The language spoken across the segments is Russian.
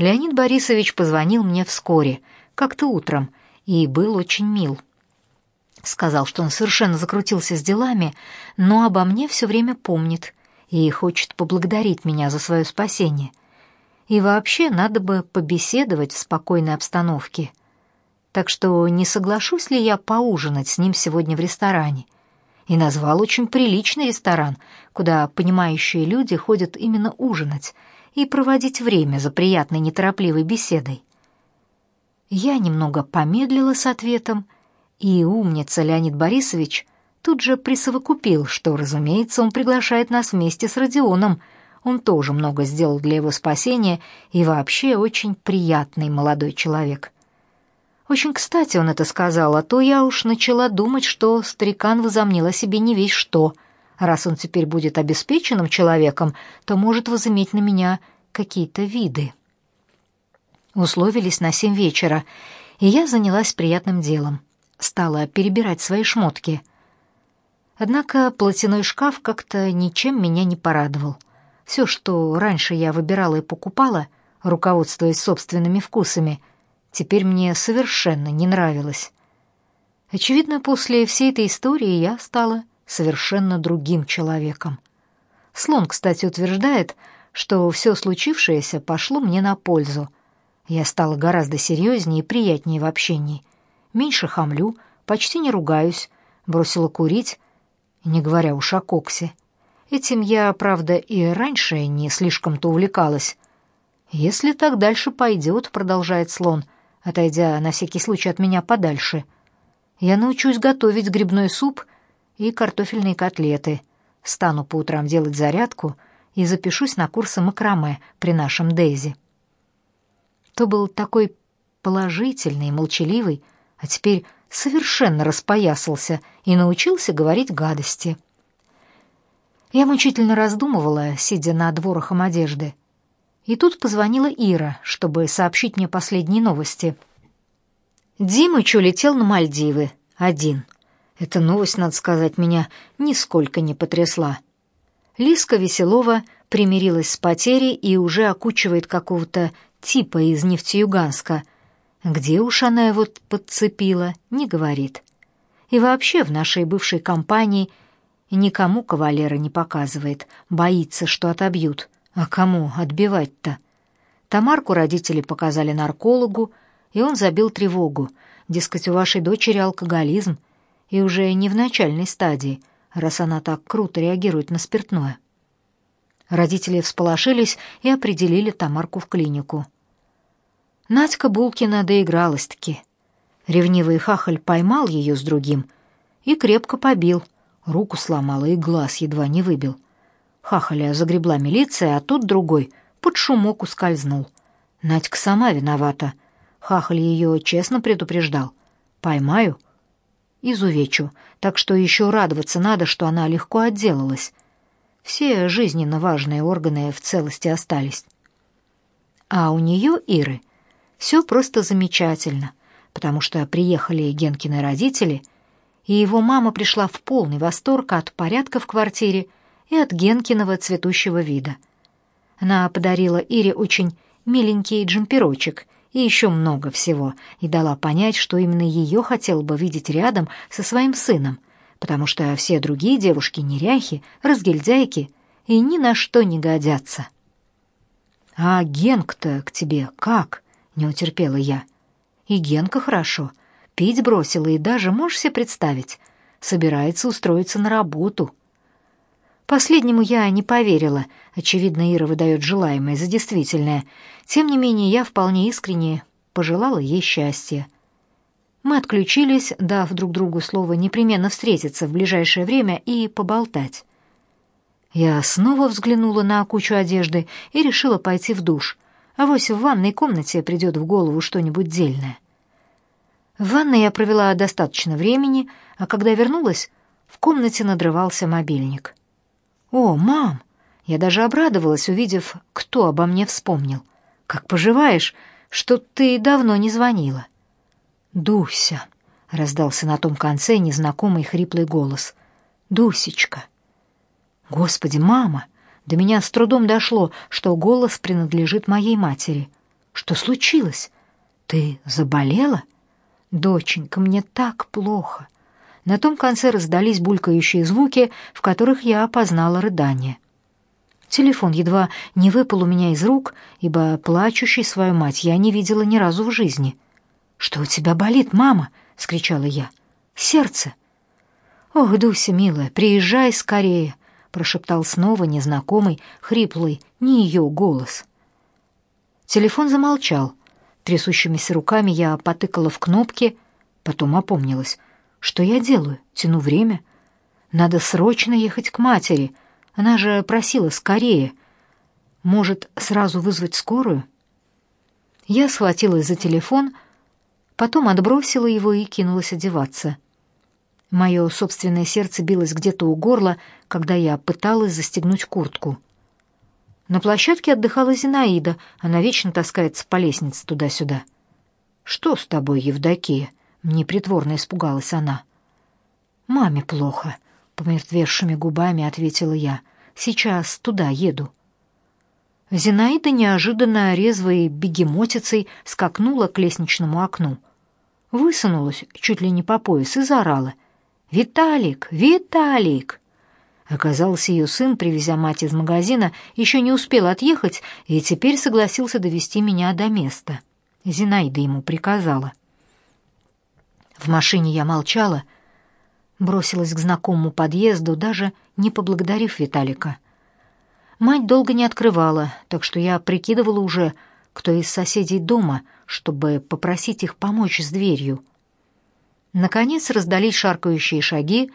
Леонид Борисович позвонил мне вскоре, как-то утром, и был очень мил. Сказал, что он совершенно закрутился с делами, но обо мне все время помнит и хочет поблагодарить меня за свое спасение. И вообще надо бы побеседовать в спокойной обстановке. Так что не соглашусь ли я поужинать с ним сегодня в ресторане. И назвал очень приличный ресторан, куда понимающие люди ходят именно ужинать и проводить время за приятной неторопливой беседой. Я немного помедлила с ответом, и умница Леонид Борисович тут же присовокупил, что, разумеется, он приглашает нас вместе с Родионом. Он тоже много сделал для его спасения и вообще очень приятный молодой человек. Очень кстати он это сказал, а то я уж начала думать, что старикан возомнил о себе не весь что. Раз он теперь будет обеспеченным человеком, то может возыметь на меня какие-то виды. Условились на семь вечера, и я занялась приятным делом. Стала перебирать свои шмотки. Однако платяной шкаф как-то ничем меня не порадовал. Все, что раньше я выбирала и покупала, руководствуясь собственными вкусами, теперь мне совершенно не нравилось. Очевидно, после всей этой истории я стала совершенно другим человеком. Слон, кстати, утверждает, что все случившееся пошло мне на пользу — я стала гораздо серьезнее и приятнее в общении. Меньше хамлю, почти не ругаюсь, бросила курить, не говоря уж о коксе. Этим я, правда, и раньше не слишком-то увлекалась. «Если так дальше пойдет», — продолжает слон, отойдя на всякий случай от меня подальше, «я научусь готовить грибной суп и картофельные котлеты, стану по утрам делать зарядку и запишусь на курсы макраме при нашем Дейзи» то был такой положительный, молчаливый, а теперь совершенно распоясался и научился говорить гадости. Я мучительно раздумывала, сидя над ворохом одежды. И тут позвонила Ира, чтобы сообщить мне последние новости. Димыч улетел на Мальдивы, один. Эта новость, надо сказать, меня нисколько не потрясла. Лиска Веселова примирилась с потерей и уже окучивает какого-то типа из Нефтеюганска. Где уж она его подцепила, не говорит. И вообще в нашей бывшей компании никому кавалера не показывает, боится, что отобьют. А кому отбивать-то? Тамарку родители показали наркологу, и он забил тревогу. Дескать, у вашей дочери алкоголизм, и уже не в начальной стадии, раз она так круто реагирует на спиртное. Родители всполошились и определили Тамарку в клинику. Надька Булкина доигралась-таки. Ревнивый хахаль поймал ее с другим и крепко побил, руку сломала и глаз едва не выбил. Хахаля загребла милиция, а тут другой под шумок ускользнул. Надька сама виновата. Хахаль ее честно предупреждал. Поймаю — изувечу, так что еще радоваться надо, что она легко отделалась. Все жизненно важные органы в целости остались. А у нее, Иры, все просто замечательно, потому что приехали Генкины родители, и его мама пришла в полный восторг от порядка в квартире и от Генкиного цветущего вида. Она подарила Ире очень миленький джемперочек и еще много всего, и дала понять, что именно ее хотел бы видеть рядом со своим сыном — потому что все другие девушки неряхи, разгильдяйки и ни на что не годятся. «А Генк-то к тебе как?» — не утерпела я. «И Генка хорошо. Пить бросила и даже, можешь себе представить, собирается устроиться на работу». Последнему я не поверила. Очевидно, Ира выдает желаемое за действительное. Тем не менее, я вполне искренне пожелала ей счастья. Мы отключились, дав друг другу слово непременно встретиться в ближайшее время и поболтать. Я снова взглянула на кучу одежды и решила пойти в душ. А вось в ванной комнате придет в голову что-нибудь дельное. В ванной я провела достаточно времени, а когда вернулась, в комнате надрывался мобильник. «О, мам!» Я даже обрадовалась, увидев, кто обо мне вспомнил. «Как поживаешь? Что ты давно не звонила?» «Дуся!» — раздался на том конце незнакомый хриплый голос. «Дусечка!» «Господи, мама!» До меня с трудом дошло, что голос принадлежит моей матери. Что случилось? Ты заболела? Доченька, мне так плохо. На том конце раздались булькающие звуки, в которых я опознала рыдание. Телефон едва не выпал у меня из рук, ибо плачущей свою мать я не видела ни разу в жизни. «Что у тебя болит, мама?» — скричала я. «Сердце». «Ох, Дуся, милая, приезжай скорее», — прошептал снова незнакомый, хриплый, не ее голос. Телефон замолчал. Трясущимися руками я потыкала в кнопки, потом опомнилась. Что я делаю? Тяну время. Надо срочно ехать к матери. Она же просила скорее. Может, сразу вызвать скорую? Я схватилась за телефон, потом отбросила его и кинулась одеваться. Мое собственное сердце билось где-то у горла, когда я пыталась застегнуть куртку. На площадке отдыхала Зинаида, она вечно таскается по лестнице туда-сюда. «Что с тобой, Евдокия?» — непритворно испугалась она. «Маме плохо», — помертвевшими губами ответила я. «Сейчас туда еду». Зинаида неожиданно резвой бегемотицей скакнула к лестничному окну. Высунулась чуть ли не по пояс и заорала. «Виталик! Виталик!» Оказался ее сын, привезя мать из магазина, еще не успел отъехать и теперь согласился довести меня до места. Зинаида ему приказала. В машине я молчала, бросилась к знакомому подъезду, даже не поблагодарив Виталика. Мать долго не открывала, так что я прикидывала уже, кто из соседей дома, чтобы попросить их помочь с дверью. Наконец раздались шаркающие шаги,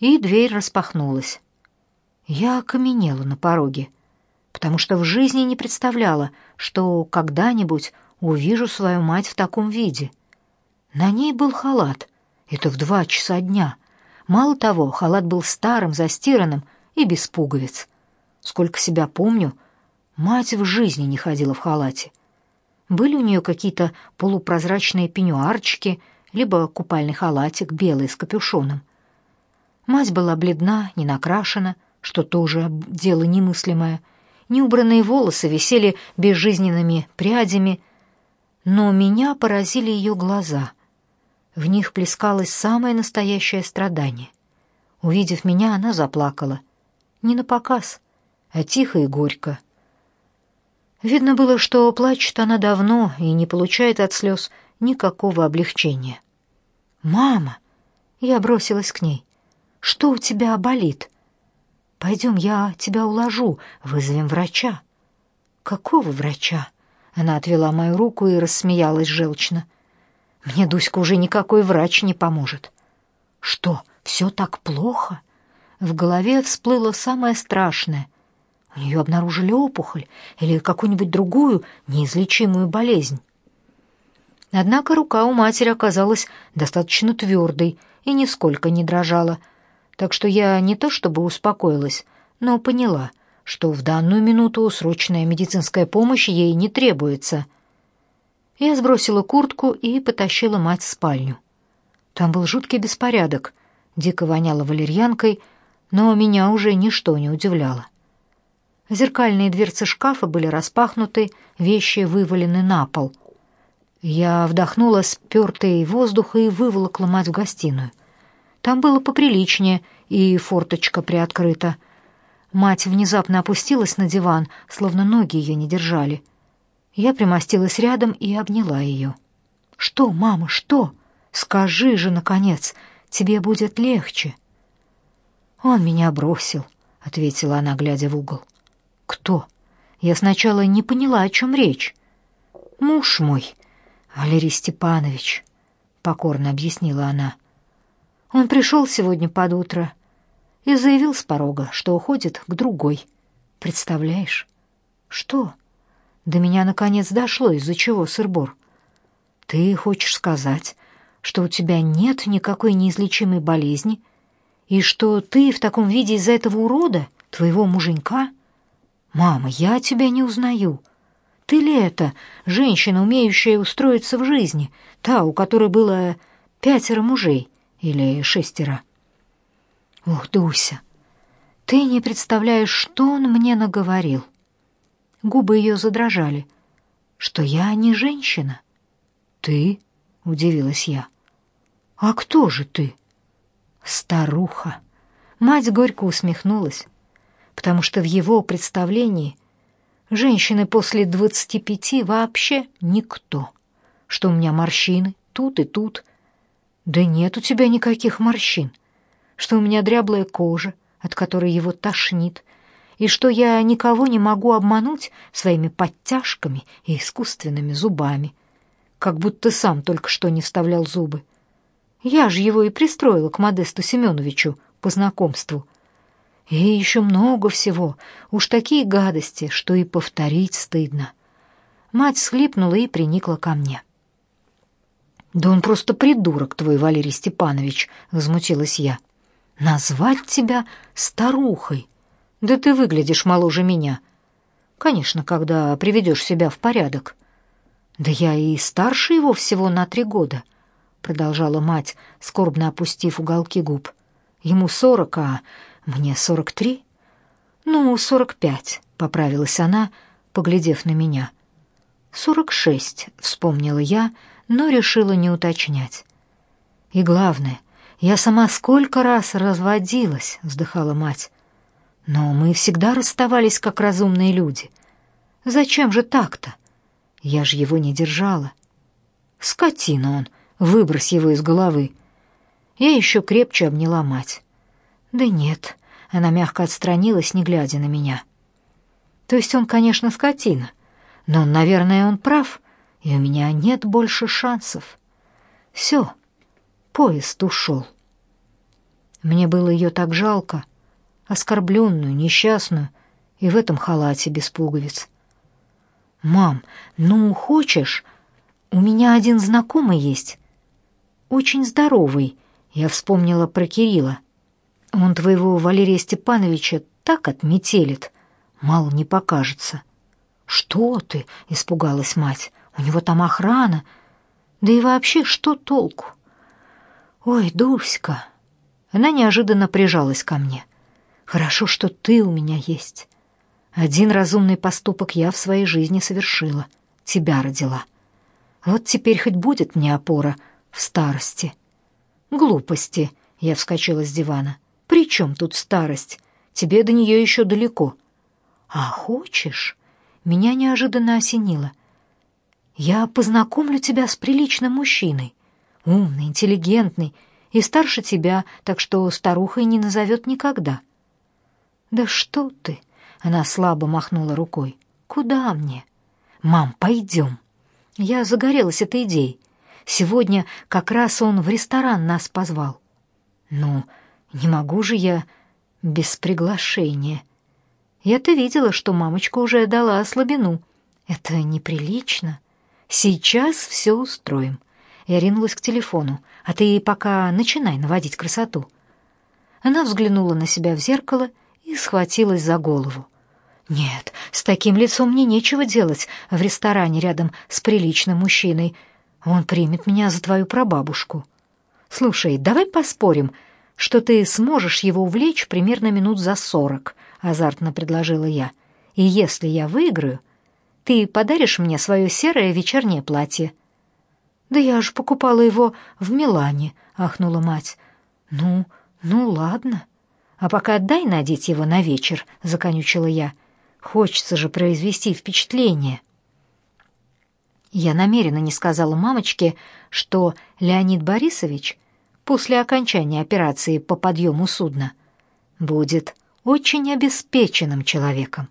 и дверь распахнулась. Я окаменела на пороге, потому что в жизни не представляла, что когда-нибудь увижу свою мать в таком виде. На ней был халат. Это в два часа дня. Мало того, халат был старым, застиранным и без пуговиц. Сколько себя помню, мать в жизни не ходила в халате. Были у нее какие-то полупрозрачные пеньюарчики, либо купальный халатик белый с капюшоном. Мать была бледна, не накрашена, что тоже дело немыслимое. Неубранные волосы висели безжизненными прядями, но меня поразили ее глаза. В них плескалось самое настоящее страдание. Увидев меня, она заплакала. Не на показ, а тихо и горько. Видно было, что плачет она давно и не получает от слез никакого облегчения. «Мама!» Я бросилась к ней. «Что у тебя болит?» «Пойдем, я тебя уложу, вызовем врача». «Какого врача?» Она отвела мою руку и рассмеялась желчно. «Мне, Дуська, уже никакой врач не поможет». «Что, все так плохо?» В голове всплыло самое страшное. У нее обнаружили опухоль или какую-нибудь другую неизлечимую болезнь. Однако рука у матери оказалась достаточно твердой и нисколько не дрожала, так что я не то чтобы успокоилась, но поняла, что в данную минуту срочная медицинская помощь ей не требуется. Я сбросила куртку и потащила мать в спальню. Там был жуткий беспорядок, дико воняло валерьянкой, но меня уже ничто не удивляло. Зеркальные дверцы шкафа были распахнуты, вещи вывалены на пол — я вдохнула спёртый воздух и выволокла мать в гостиную. Там было поприличнее, и форточка приоткрыта. Мать внезапно опустилась на диван, словно ноги ее не держали. Я примостилась рядом и обняла ее. «Что, мама, что? Скажи же, наконец, тебе будет легче». «Он меня бросил», — ответила она, глядя в угол. «Кто?» Я сначала не поняла, о чем речь. «Муж мой», Валерий Степанович, покорно объяснила она. Он пришел сегодня под утро и заявил с порога, что уходит к другой. Представляешь? Что? До меня наконец дошло, из-за чего сырбор. Ты хочешь сказать, что у тебя нет никакой неизлечимой болезни и что ты в таком виде из-за этого урода, твоего муженька? Мама, я тебя не узнаю. Ты ли это, женщина, умеющая устроиться в жизни, та, у которой было пятеро мужей или шестеро? Ух, Дуся, ты не представляешь, что он мне наговорил. Губы ее задрожали. что я не женщина. Ты? удивилась я. А кто же ты? Старуха. Мать горько усмехнулась, потому что в его представлении женщины после двадцати пяти вообще никто. Что у меня морщины тут и тут. Да нет у тебя никаких морщин. Что у меня дряблая кожа, от которой его тошнит, и что я никого не могу обмануть своими подтяжками и искусственными зубами, как будто сам только что не вставлял зубы. Я же его и пристроила к Модесту Семеновичу по знакомству. И еще много всего, уж такие гадости, что и повторить стыдно. Мать схлипнула и приникла ко мне. «Да он просто придурок твой, Валерий Степанович», — возмутилась я. «Назвать тебя старухой? Да ты выглядишь моложе меня. Конечно, когда приведешь себя в порядок. Да я и старше его всего на три года, продолжала мать, скорбно опустив уголки губ. Ему сорок, а мне сорок три. Ну, сорок пять, поправилась она, поглядев на меня. Сорок шесть, вспомнила я, но решила не уточнять. И главное, я сама сколько раз разводилась, вздыхала мать. Но мы всегда расставались как разумные люди. Зачем же так-то? Я же его не держала. Скотина он, выбрось его из головы. Я еще крепче обняла мать. Да нет, она мягко отстранилась, не глядя на меня. То есть он, конечно, скотина, но, наверное, он прав, и у меня нет больше шансов. Все, поезд ушел. Мне было ее так жалко, оскорбленную, несчастную, и в этом халате без пуговиц. «Мам, ну, хочешь? У меня один знакомый есть. Очень здоровый. Я вспомнила про Кирилла. Он твоего Валерия Степановича так отметелит, мало не покажется». «Что ты?» — испугалась мать. «У него там охрана. Да и вообще, что толку?» «Ой, Дуська!» Она неожиданно прижалась ко мне. Хорошо, что ты у меня есть. Один разумный поступок я в своей жизни совершила. Тебя родила. Вот теперь хоть будет мне опора в старости. Глупости, я вскочила с дивана. При чем тут старость? Тебе до нее еще далеко. А хочешь? Меня неожиданно осенило. Я познакомлю тебя с приличным мужчиной. Умный, интеллигентный и старше тебя, так что старухой не назовет никогда. «Да что ты!» — она слабо махнула рукой. «Куда мне?» «Мам, пойдем!» Я загорелась этой идеей. Сегодня как раз он в ресторан нас позвал. «Ну, не могу же я без приглашения!» Я-то видела, что мамочка уже дала слабину. Это неприлично. Сейчас все устроим. Я ринулась к телефону. А ты пока начинай наводить красоту. Она взглянула на себя в зеркало и схватилась за голову. Нет, с таким лицом мне нечего делать в ресторане рядом с приличным мужчиной. Он примет меня за твою прабабушку. Слушай, давай поспорим, что ты сможешь его увлечь примерно минут за сорок, азартно предложила я. И если я выиграю, ты подаришь мне свое серое вечернее платье. Да я же покупала его в Милане, ахнула мать. Ну, ну ладно. А пока отдай надеть его на вечер, законючила я. Хочется же произвести впечатление. Я намеренно не сказала мамочке, что Леонид Борисович после окончания операции по подъему судна будет очень обеспеченным человеком.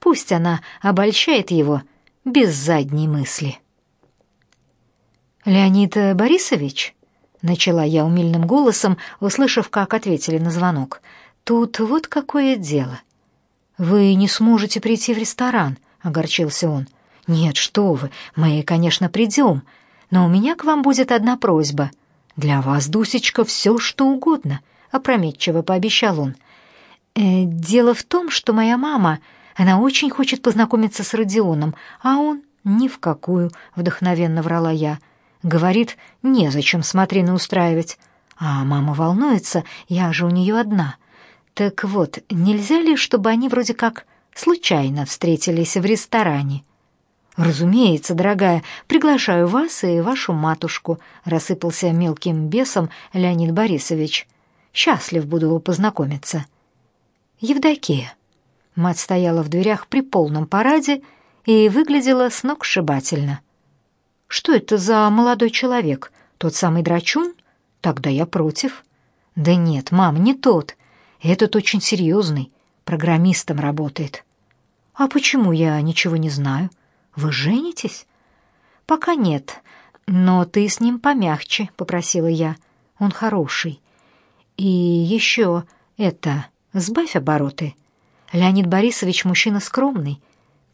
Пусть она обольщает его без задней мысли. Леонид Борисович начала я умильным голосом, услышав, как ответили на звонок. Тут вот какое дело. Вы не сможете прийти в ресторан, огорчился он. Нет, что вы? Мы, конечно, придем, но у меня к вам будет одна просьба. Для вас, Дусечка, все, что угодно, опрометчиво пообещал он. Э, дело в том, что моя мама, она очень хочет познакомиться с Родионом, а он ни в какую, вдохновенно врала я. Говорит, незачем смотрины устраивать. А мама волнуется, я же у нее одна. Так вот, нельзя ли, чтобы они вроде как случайно встретились в ресторане? Разумеется, дорогая, приглашаю вас и вашу матушку, рассыпался мелким бесом Леонид Борисович. Счастлив буду познакомиться. Евдокия. Мать стояла в дверях при полном параде и выглядела сногсшибательно. Что это за молодой человек? Тот самый драчун? Тогда я против. Да нет, мам, не тот. Этот очень серьезный, программистом работает. А почему я ничего не знаю? Вы женитесь? Пока нет, но ты с ним помягче, попросила я. Он хороший. И еще это, сбавь обороты. Леонид Борисович мужчина скромный.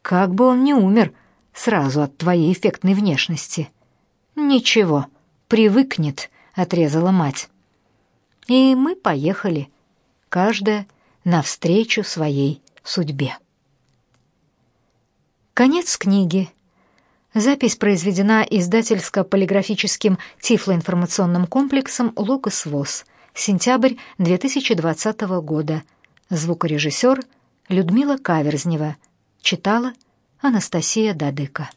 Как бы он не умер сразу от твоей эффектной внешности. Ничего, привыкнет, отрезала мать. И мы поехали, каждая навстречу своей судьбе. Конец книги. Запись произведена издательско-полиграфическим тифлоинформационным комплексом «Логос ВОЗ». Сентябрь 2020 года. Звукорежиссер Людмила Каверзнева. Читала Анастасия Дадыка.